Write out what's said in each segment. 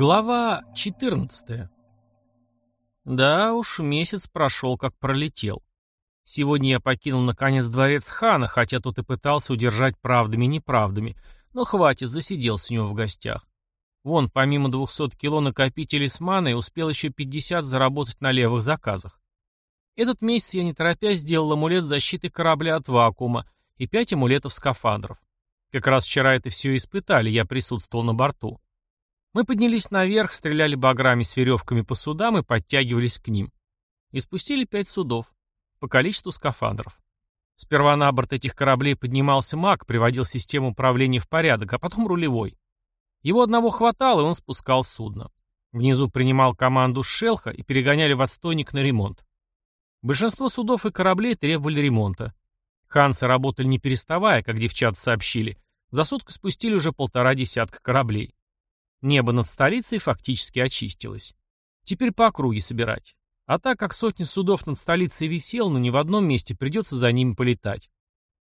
Глава 14. Да уж, месяц прошел, как пролетел. Сегодня я покинул наконец дворец хана, хотя тут и пытался удержать правдами и неправдами, но хватит, засиделся у него в гостях. Вон, помимо 200 кило накопителей с маной, успел еще 50 заработать на левых заказах. Этот месяц я не торопясь сделал амулет защиты корабля от вакуума и 5 амулетов скафандров. Как раз вчера это все испытали, я присутствовал на борту. Мы поднялись наверх, стреляли баграми с веревками по судам и подтягивались к ним. И спустили пять судов, по количеству скафандров. Сперва на борт этих кораблей поднимался маг, приводил систему управления в порядок, а потом рулевой. Его одного хватало, и он спускал судно. Внизу принимал команду шелха и перегоняли в отстойник на ремонт. Большинство судов и кораблей требовали ремонта. Хансы работали не переставая, как девчата сообщили. За сутки спустили уже полтора десятка кораблей. Небо над столицей фактически очистилось. Теперь по округе собирать. А так как сотни судов над столицей висел, но ни в одном месте придется за ними полетать.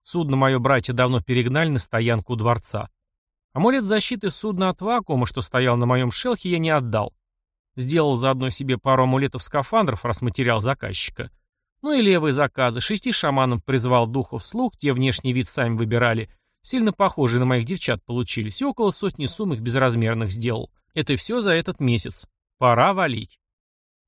Судно мое братья давно перегнали на стоянку у дворца. Амулет защиты судна от вакуума, что стоял на моем шелхе, я не отдал. Сделал заодно себе пару амулетов-скафандров, раз материал заказчика. Ну и левые заказы. Шести шаманам призвал духов слух, те внешний вид сами выбирали, Сильно похожие на моих девчат получились, и около сотни сумм их безразмерных сделал. Это все за этот месяц. Пора валить.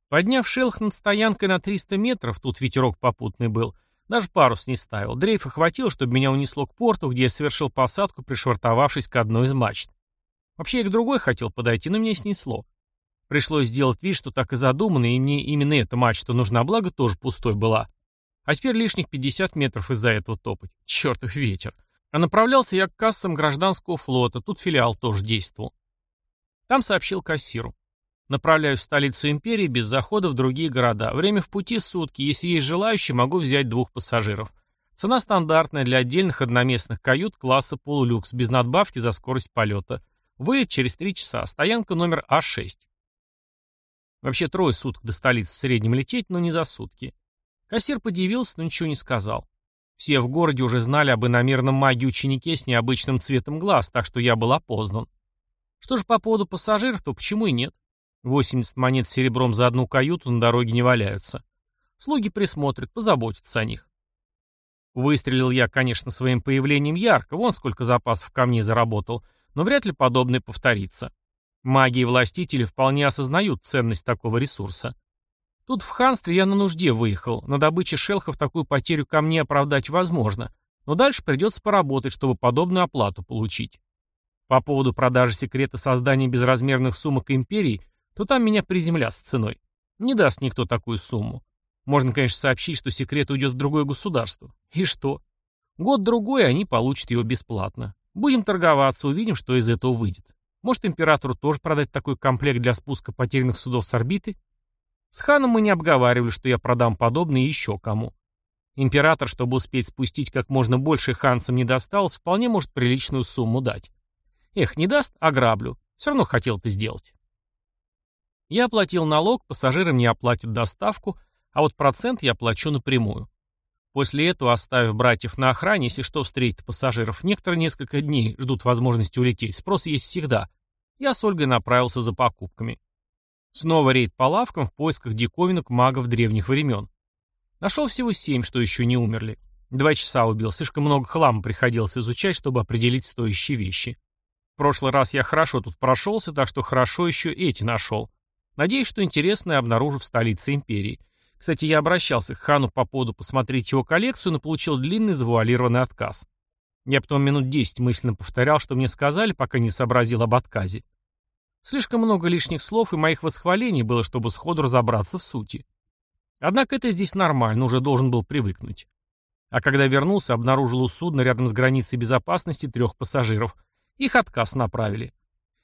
Подняв шелх над стоянкой на 300 метров, тут ветерок попутный был, даже парус не ставил. Дрейфа хватило, чтобы меня унесло к порту, где я совершил посадку, пришвартовавшись к одной из мачт. Вообще я к другой хотел подойти, но меня снесло. Пришлось сделать вид, что так и задумано, и мне именно эта мачта нужна, благо тоже пустой была. А теперь лишних 50 метров из-за этого топать. Чертов ветер. А направлялся я к кассам гражданского флота, тут филиал тоже действовал. Там сообщил кассиру. Направляюсь в столицу империи без захода в другие города. Время в пути сутки. Если есть желающие, могу взять двух пассажиров. Цена стандартная для отдельных одноместных кают класса полулюкс, без надбавки за скорость полета. Вылет через три часа. Стоянка номер А6. Вообще трое суток до столицы в среднем лететь, но не за сутки. Кассир подивился, но ничего не сказал. Все в городе уже знали об иномерном маге-ученике с необычным цветом глаз, так что я был опознан. Что же по поводу пассажиров, то почему и нет? 80 монет серебром за одну каюту на дороге не валяются. Слуги присмотрят, позаботятся о них. Выстрелил я, конечно, своим появлением ярко, вон сколько запасов ко мне заработал, но вряд ли подобное повторится. Маги и властители вполне осознают ценность такого ресурса. Тут в ханстве я на нужде выехал. На добыче шелхов такую потерю ко мне оправдать возможно. Но дальше придется поработать, чтобы подобную оплату получить. По поводу продажи секрета создания безразмерных сумок империи, то там меня приземля с ценой. Не даст никто такую сумму. Можно, конечно, сообщить, что секрет уйдет в другое государство. И что? Год-другой, они получат его бесплатно. Будем торговаться, увидим, что из этого выйдет. Может, императору тоже продать такой комплект для спуска потерянных судов с орбиты? С ханом мы не обговаривали, что я продам подобное еще кому. Император, чтобы успеть спустить как можно больше ханцам не досталось, вполне может приличную сумму дать. Эх, не даст, ограблю. Все равно хотел это сделать. Я оплатил налог, пассажирам не оплатят доставку, а вот процент я плачу напрямую. После этого, оставив братьев на охране, если что встретит пассажиров, некоторые несколько дней ждут возможности улететь, спрос есть всегда. Я с Ольгой направился за покупками. Снова рейд по лавкам в поисках диковинок магов древних времен. Нашел всего семь, что еще не умерли. Два часа убил, слишком много хлама приходилось изучать, чтобы определить стоящие вещи. В прошлый раз я хорошо тут прошелся, так что хорошо еще эти нашел. Надеюсь, что интересное обнаружу в столице империи. Кстати, я обращался к хану по поводу посмотреть его коллекцию, но получил длинный завуалированный отказ. Я потом минут десять мысленно повторял, что мне сказали, пока не сообразил об отказе. Слишком много лишних слов и моих восхвалений было, чтобы сходу разобраться в сути. Однако это здесь нормально, уже должен был привыкнуть. А когда вернулся, обнаружил у судна рядом с границей безопасности трех пассажиров. Их отказ направили.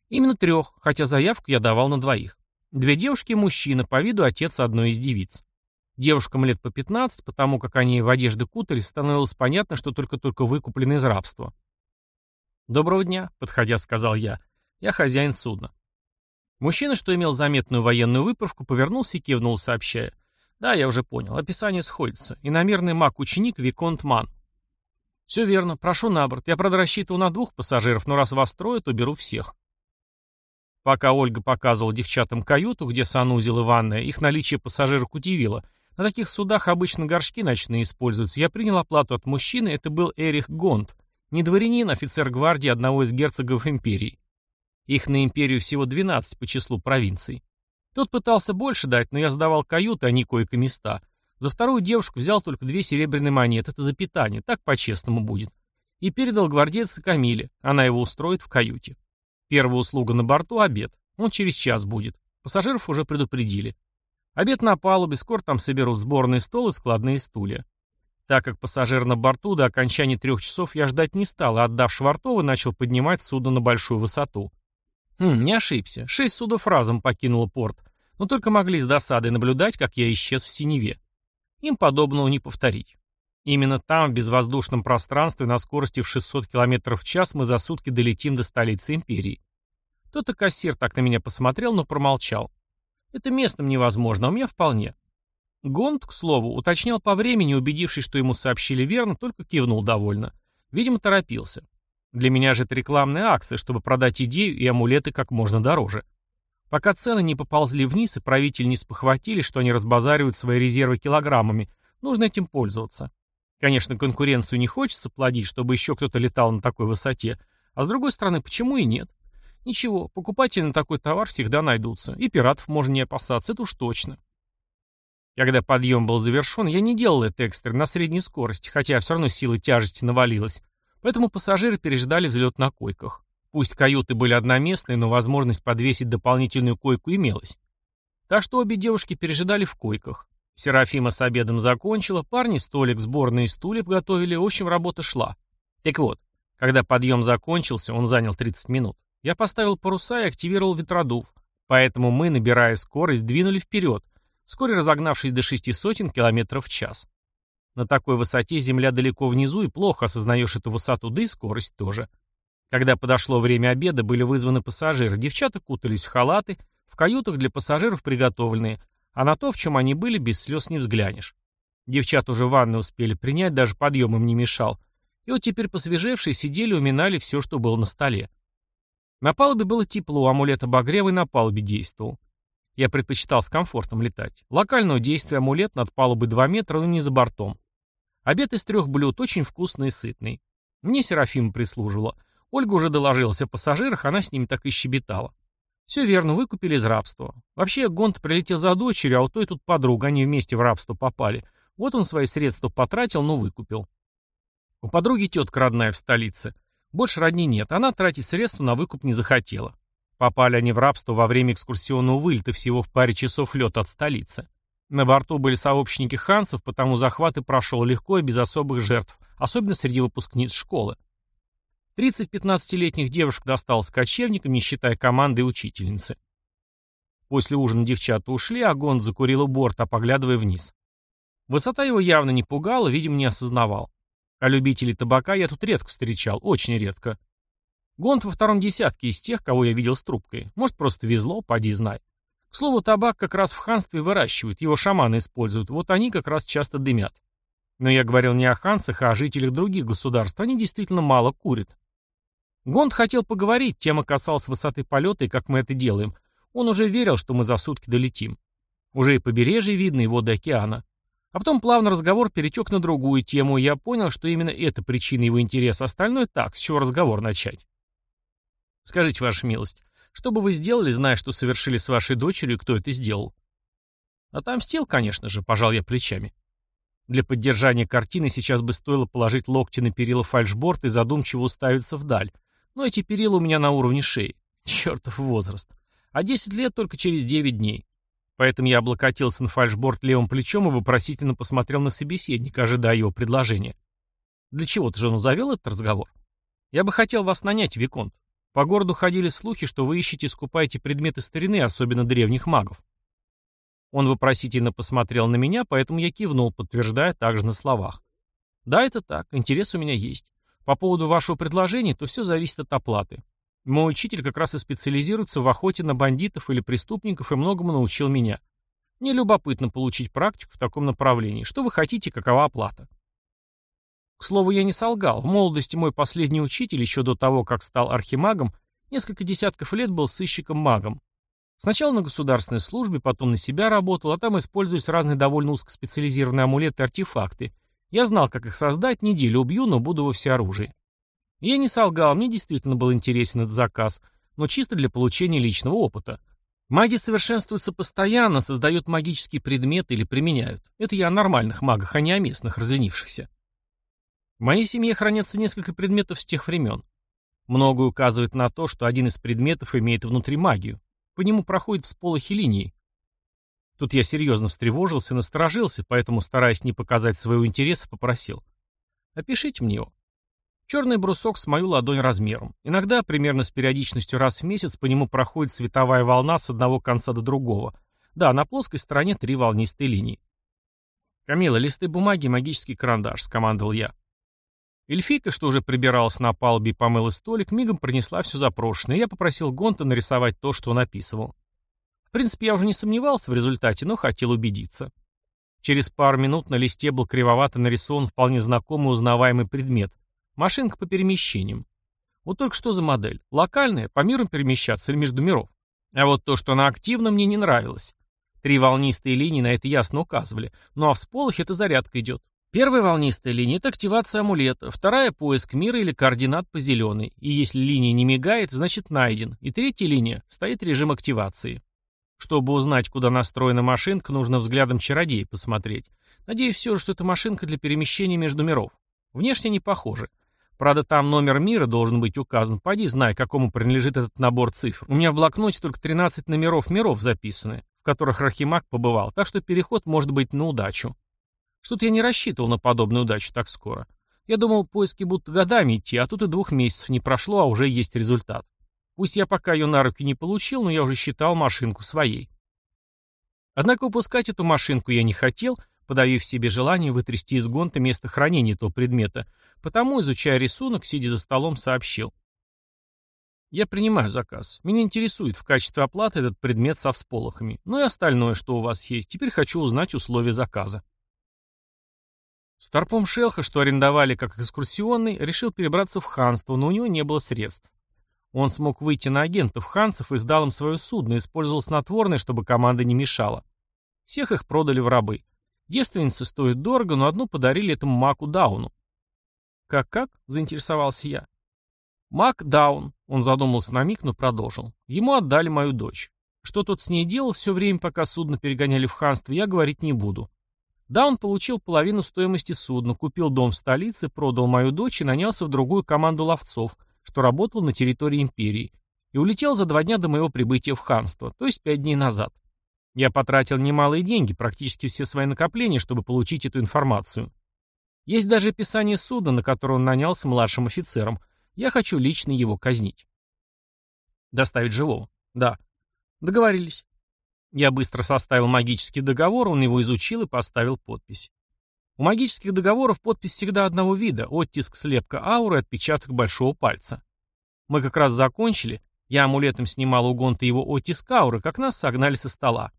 Именно трех, хотя заявку я давал на двоих. Две девушки и мужчина, по виду отец одной из девиц. Девушкам лет по 15, потому как они в одежды кутались, становилось понятно, что только-только выкуплены из рабства. «Доброго дня», — подходя, сказал я. «Я хозяин судна». Мужчина, что имел заметную военную выправку, повернулся и кивнул, сообщая. «Да, я уже понял. Описание сходится. Иномерный маг-ученик Виконт Ман». «Все верно. Прошу на борт. Я, правда, рассчитывал на двух пассажиров, но раз вас трое, то беру всех». Пока Ольга показывала девчатам каюту, где санузел и ванная, их наличие пассажирок удивило. На таких судах обычно горшки ночные используются. Я принял оплату от мужчины, это был Эрих Гонд. Не дворянин, офицер гвардии одного из герцогов империи. Их на империю всего 12 по числу провинций. Тот пытался больше дать, но я сдавал каюты, а не койко-места. За вторую девушку взял только две серебряные монеты, это за питание, так по-честному будет. И передал гвардейца Камиле, она его устроит в каюте. Первая услуга на борту — обед. Он через час будет. Пассажиров уже предупредили. Обед на палубе, скоро там соберут сборный стол и складные стулья. Так как пассажир на борту до окончания трех часов я ждать не стал, и, отдав швартовы, начал поднимать судно на большую высоту. Хм, не ошибся. Шесть судов разом покинуло порт, но только могли с досадой наблюдать, как я исчез в синеве. Им подобного не повторить. Именно там, в безвоздушном пространстве, на скорости в 600 км в час, мы за сутки долетим до столицы империи. Тот то кассир так на меня посмотрел, но промолчал. Это местным невозможно, а меня вполне. Гонд, к слову, уточнял по времени, убедившись, что ему сообщили верно, только кивнул довольно. Видимо, торопился. Для меня же это рекламная акция, чтобы продать идею и амулеты как можно дороже. Пока цены не поползли вниз и правители не спохватили, что они разбазаривают свои резервы килограммами, нужно этим пользоваться. Конечно, конкуренцию не хочется плодить, чтобы еще кто-то летал на такой высоте, а с другой стороны, почему и нет? Ничего, покупатели на такой товар всегда найдутся, и пиратов можно не опасаться, это уж точно. Когда подъем был завершен, я не делал это экстренно на средней скорости, хотя все равно сила тяжести навалилась, поэтому пассажиры переждали взлет на койках. Пусть каюты были одноместные, но возможность подвесить дополнительную койку имелась. Так что обе девушки пережидали в койках. Серафима с обедом закончила, парни столик, сборные стулья подготовили, в общем, работа шла. Так вот, когда подъем закончился, он занял 30 минут, я поставил паруса и активировал ветродув, поэтому мы, набирая скорость, двинули вперед, вскоре разогнавшись до шести сотен километров в час. На такой высоте земля далеко внизу, и плохо осознаешь эту высоту, да и скорость тоже. Когда подошло время обеда, были вызваны пассажиры, девчата кутались в халаты, в каютах для пассажиров приготовленные, а на то, в чем они были, без слез не взглянешь. Девчат уже ванны успели принять, даже подъем им не мешал. И вот теперь посвежевшие сидели, уминали все, что было на столе. На палубе было тепло, амулет обогрева и на палубе действовал. Я предпочитал с комфортом летать. Локального действия амулет над палубой 2 метра, но не за бортом. Обед из трех блюд, очень вкусный и сытный. Мне Серафима прислуживала. Ольга уже доложилась о пассажирах, она с ними так и щебетала. Все верно, выкупили из рабства. Вообще, Гонт прилетел за дочерью, а у той тут подруга, они вместе в рабство попали. Вот он свои средства потратил, но выкупил. У подруги тетка родная в столице. Больше родни нет, она тратить средства на выкуп не захотела. Попали они в рабство во время экскурсионного вылета всего в паре часов лета от столицы. На борту были сообщники ханцев, потому захват и прошел легко и без особых жертв, особенно среди выпускниц школы. 30 15-летних девушек досталось кочевникам, не считая команды и учительницы. После ужина девчата ушли, а Гонд закурил у борта, поглядывая вниз. Высота его явно не пугала, видимо, не осознавал. А любителей табака я тут редко встречал, очень редко. Гонд во втором десятке из тех, кого я видел с трубкой. Может, просто везло, поди знай. К слову, табак как раз в ханстве выращивают, его шаманы используют, вот они как раз часто дымят. Но я говорил не о ханцах, а о жителях других государств, они действительно мало курят. Гонд хотел поговорить, тема касалась высоты полета и как мы это делаем. Он уже верил, что мы за сутки долетим. Уже и побережье видно, и воды океана. А потом плавно разговор перетек на другую тему, и я понял, что именно это причина его интереса. Остальное так, с чего разговор начать. Скажите, ваша милость, что бы вы сделали, зная, что совершили с вашей дочерью, кто это сделал? Отомстил, конечно же, пожал я плечами. Для поддержания картины сейчас бы стоило положить локти на перила фальшборд и задумчиво уставиться вдаль, но эти перила у меня на уровне шеи. Чертов возраст. А 10 лет только через 9 дней. Поэтому я облокотился на фальшборд левым плечом и вопросительно посмотрел на собеседника, ожидая его предложения. Для чего-то же он завел этот разговор. Я бы хотел вас нанять, Виконт. По городу ходили слухи, что вы ищете и скупаете предметы старины, особенно древних магов. Он вопросительно посмотрел на меня, поэтому я кивнул, подтверждая также на словах. Да, это так, интерес у меня есть. По поводу вашего предложения, то все зависит от оплаты. Мой учитель как раз и специализируется в охоте на бандитов или преступников и многому научил меня. Мне любопытно получить практику в таком направлении. Что вы хотите, какова оплата? К слову, я не солгал. В молодости мой последний учитель, еще до того, как стал архимагом, Несколько десятков лет был сыщиком-магом. Сначала на государственной службе, потом на себя работал, а там используясь разные довольно узкоспециализированные амулеты и артефакты. Я знал, как их создать, неделю убью, но буду во всеоружии. Я не солгал, мне действительно был интересен этот заказ, но чисто для получения личного опыта. Маги совершенствуются постоянно, создают магические предметы или применяют. Это я о нормальных магах, а не о местных, разленившихся. Моей семье хранятся несколько предметов с тех времен. Многое указывает на то, что один из предметов имеет внутри магию. По нему проходит всполохи линии. Тут я серьезно встревожился и насторожился, поэтому, стараясь не показать своего интереса, попросил. «Опишите мне его». Черный брусок с мою ладонь размером. Иногда, примерно с периодичностью раз в месяц, по нему проходит световая волна с одного конца до другого. Да, на плоской стороне три волнистые линии. «Камила, листы бумаги и магический карандаш», — скомандовал я. Эльфийка, что уже прибиралась на палубе и помыла столик, мигом принесла все запрошенное, я попросил Гонта нарисовать то, что он описывал. В принципе, я уже не сомневался в результате, но хотел убедиться. Через пару минут на листе был кривовато нарисован вполне знакомый узнаваемый предмет — машинка по перемещениям. Вот только что за модель? Локальная, по миру перемещаться или между миров? А вот то, что она активна, мне не нравилось. Три волнистые линии на это ясно указывали. Ну а в сполохе это зарядка идет. Первая волнистая линия – это активация амулета, вторая – поиск мира или координат по зеленой, и если линия не мигает, значит найден, и третья линия – стоит режим активации. Чтобы узнать, куда настроена машинка, нужно взглядом чародея посмотреть. Надеюсь все же, что это машинка для перемещения между миров. Внешне не похоже. Правда, там номер мира должен быть указан. Пойди, знай, какому принадлежит этот набор цифр. У меня в блокноте только 13 номеров миров записаны, в которых Архимаг побывал, так что переход может быть на удачу. Что-то я не рассчитывал на подобную удачу так скоро. Я думал, поиски будут годами идти, а тут и двух месяцев не прошло, а уже есть результат. Пусть я пока ее на руки не получил, но я уже считал машинку своей. Однако упускать эту машинку я не хотел, подавив себе желание вытрясти из гонта место хранения этого предмета, потому, изучая рисунок, сидя за столом, сообщил. Я принимаю заказ. Меня интересует в качестве оплаты этот предмет со всполохами. Ну и остальное, что у вас есть. Теперь хочу узнать условия заказа. Старпом Шелха, что арендовали как экскурсионный, решил перебраться в ханство, но у него не было средств. Он смог выйти на агентов ханцев и сдал им свое судно, использовал снотворное, чтобы команда не мешала. Всех их продали в рабы. Девственницы стоят дорого, но одну подарили этому Маку Дауну. «Как-как?» — заинтересовался я. «Мак Даун», — он задумался на миг, но продолжил. «Ему отдали мою дочь. Что тот с ней делал все время, пока судно перегоняли в ханство, я говорить не буду. Да, он получил половину стоимости судна, купил дом в столице, продал мою дочь и нанялся в другую команду ловцов, что работал на территории империи, и улетел за два дня до моего прибытия в ханство, то есть пять дней назад. Я потратил немалые деньги, практически все свои накопления, чтобы получить эту информацию. Есть даже описание судна, на которое он нанялся младшим офицером. Я хочу лично его казнить. Доставить живого? Да. Договорились. Я быстро составил магический договор, он его изучил и поставил подпись. У магических договоров подпись всегда одного вида, оттиск слепка ауры отпечаток большого пальца. Мы как раз закончили, я амулетом снимал у Гонта его оттиск ауры, как нас согнали со стола.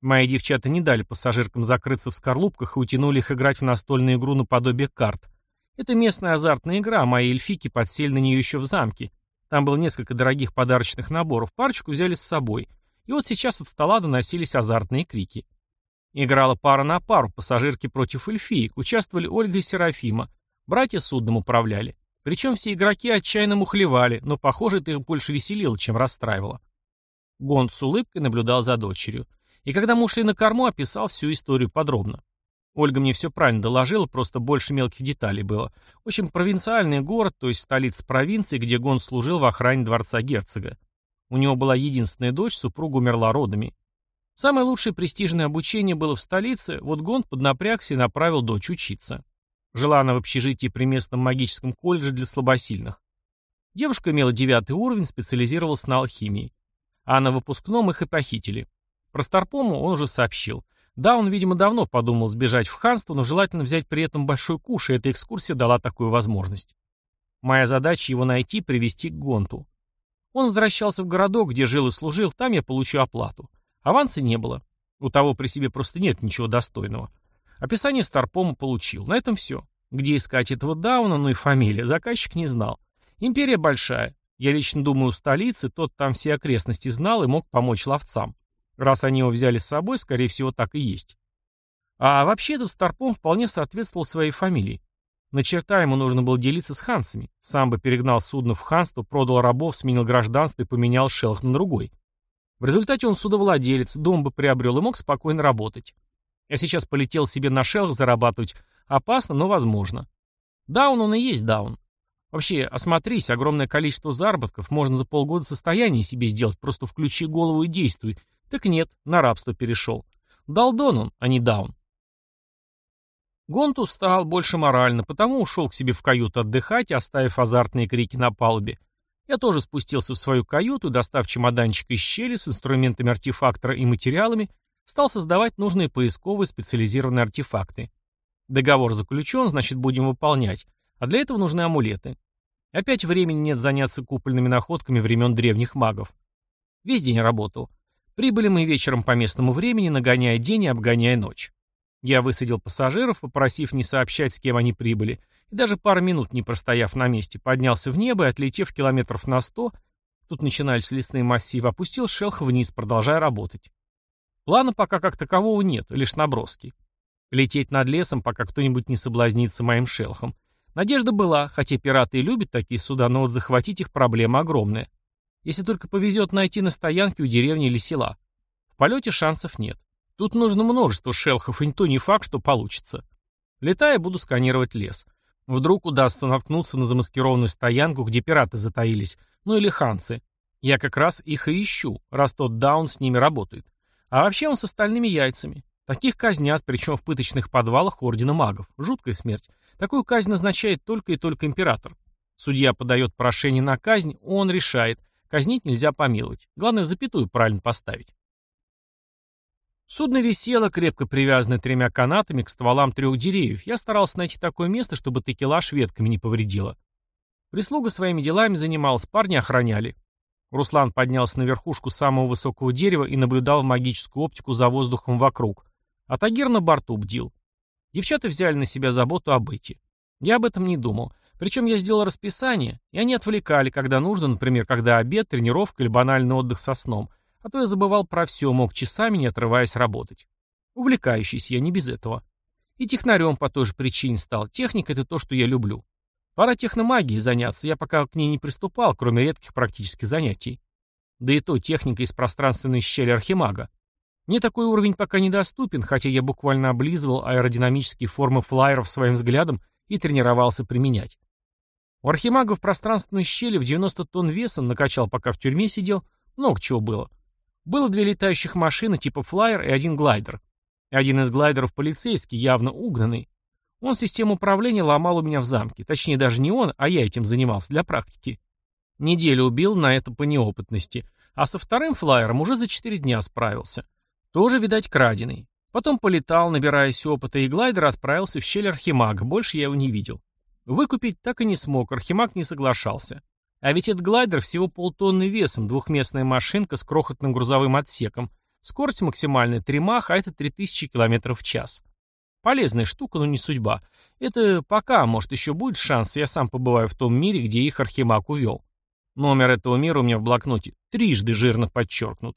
Мои девчата не дали пассажиркам закрыться в скорлупках и утянули их играть в настольную игру наподобие карт. Это местная азартная игра, мои эльфики подсели на нее еще в замке. Там было несколько дорогих подарочных наборов, парочку взяли с собой — и вот сейчас от стола доносились азартные крики. Играла пара на пару, пассажирки против эльфиек, участвовали Ольга и Серафима. Братья судном управляли. Причем все игроки отчаянно мухлевали, но, похоже, это их больше веселило, чем расстраивало. Гонд с улыбкой наблюдал за дочерью. И когда мы ушли на корму, описал всю историю подробно. Ольга мне все правильно доложила, просто больше мелких деталей было. В общем, провинциальный город, то есть столица провинции, где Гонд служил в охране дворца герцога. У него была единственная дочь, супруга умерла родами. Самое лучшее престижное обучение было в столице, вот Гонд поднапрягся и направил дочь учиться. Жила она в общежитии при местном магическом колледже для слабосильных. Девушка имела девятый уровень, специализировалась на алхимии. А на выпускном их и похитили. Про Старпому он уже сообщил. Да, он, видимо, давно подумал сбежать в ханство, но желательно взять при этом большой куш, и эта экскурсия дала такую возможность. Моя задача его найти, привести к Гонту. Он возвращался в городок, где жил и служил, там я получу оплату. Аванса не было. У того при себе просто нет ничего достойного. Описание Старпома получил. На этом все. Где искать этого Дауна, ну и фамилия, заказчик не знал. Империя большая. Я лично думаю, у столицы тот там все окрестности знал и мог помочь ловцам. Раз они его взяли с собой, скорее всего, так и есть. А вообще этот Старпом вполне соответствовал своей фамилии. На черта ему нужно было делиться с ханцами. Сам бы перегнал судно в ханство, продал рабов, сменил гражданство и поменял шелх на другой. В результате он судовладелец, дом бы приобрел и мог спокойно работать. Я сейчас полетел себе на шелх зарабатывать. Опасно, но возможно. Даун он и есть даун. Вообще, осмотрись, огромное количество заработков можно за полгода состояние себе сделать, просто включи голову и действуй. Так нет, на рабство перешел. Далдон он, а не даун. Гонт устал больше морально, потому ушел к себе в каюту отдыхать, оставив азартные крики на палубе. Я тоже спустился в свою каюту, достав чемоданчик из щели с инструментами артефактора и материалами, стал создавать нужные поисковые специализированные артефакты. Договор заключен, значит будем выполнять, а для этого нужны амулеты. Опять времени нет заняться купольными находками времен древних магов. Весь день работал. Прибыли мы вечером по местному времени, нагоняя день и обгоняя ночь. Я высадил пассажиров, попросив не сообщать, с кем они прибыли, и даже пару минут не простояв на месте, поднялся в небо и, отлетев километров на сто, тут начинались лесные массивы, опустил шелх вниз, продолжая работать. Плана пока как такового нет, лишь наброски. Лететь над лесом, пока кто-нибудь не соблазнится моим шелхом. Надежда была, хотя пираты и любят такие суда, но вот захватить их проблема огромная. Если только повезет найти на стоянке у деревни или села. В полете шансов нет. Тут нужно множество шелхов, и то не факт, что получится. Летая, буду сканировать лес. Вдруг удастся наткнуться на замаскированную стоянку, где пираты затаились, ну или ханцы. Я как раз их и ищу, раз тот даун с ними работает. А вообще он с остальными яйцами. Таких казнят, причем в пыточных подвалах Ордена Магов. Жуткая смерть. Такую казнь назначает только и только император. Судья подает прошение на казнь, он решает. Казнить нельзя помиловать. Главное, запятую правильно поставить. Судно висело, крепко привязанное тремя канатами к стволам трех деревьев. Я старался найти такое место, чтобы текелаж ветками не повредило. Прислуга своими делами занималась, парни охраняли. Руслан поднялся на верхушку самого высокого дерева и наблюдал в магическую оптику за воздухом вокруг. А Тагир на борту бдил. Девчата взяли на себя заботу об Эти. Я об этом не думал. Причем я сделал расписание, и они отвлекали, когда нужно, например, когда обед, тренировка или банальный отдых со сном – а то я забывал про все, мог часами, не отрываясь, работать. Увлекающийся я не без этого. И технарем по той же причине стал. Техника — это то, что я люблю. Пора техномагией заняться, я пока к ней не приступал, кроме редких практических занятий. Да и то техника из пространственной щели архимага. Мне такой уровень пока недоступен, хотя я буквально облизывал аэродинамические формы флайеров своим взглядом и тренировался применять. У архимага в пространственной щели в 90 тонн весом накачал, пока в тюрьме сидел, много чего было. Было две летающих машины типа флайер и один глайдер. Один из глайдеров полицейский, явно угнанный. Он систему управления ломал у меня в замке. Точнее, даже не он, а я этим занимался для практики. Неделю убил на это по неопытности. А со вторым флайером уже за четыре дня справился. Тоже, видать, краденый. Потом полетал, набираясь опыта, и глайдер отправился в щель Архимага. Больше я его не видел. Выкупить так и не смог, Архимаг не соглашался. А ведь этот глайдер всего полтонны весом, двухместная машинка с крохотным грузовым отсеком. Скорость максимальная 3 мах, а это 3000 км в час. Полезная штука, но не судьба. Это пока, может, еще будет шанс, я сам побываю в том мире, где их Архимаг увел. Номер этого мира у меня в блокноте трижды жирно подчеркнут.